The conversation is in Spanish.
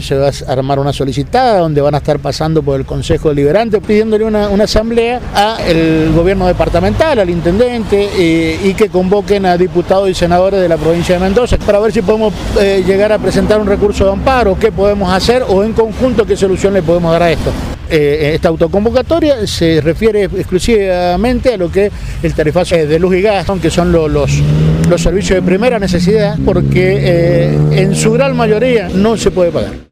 Se va a armar una solicitada donde van a estar pasando por el Consejo Deliberante pidiéndole una, asamblea al gobierno departamental, al intendente eh, y que convoquen a diputados y senadores de la provincia de Mendoza para ver si podemos eh, llegar a presentar un recurso de amparo, qué podemos hacer o en conjunto qué solución le podemos dar a esto. Eh, esta autoconvocatoria se refiere exclusivamente a lo que el tarifazo de luz y gas, que son los, los, servicios de primera necesidad, porque en su gran mayoría no se puede pagar.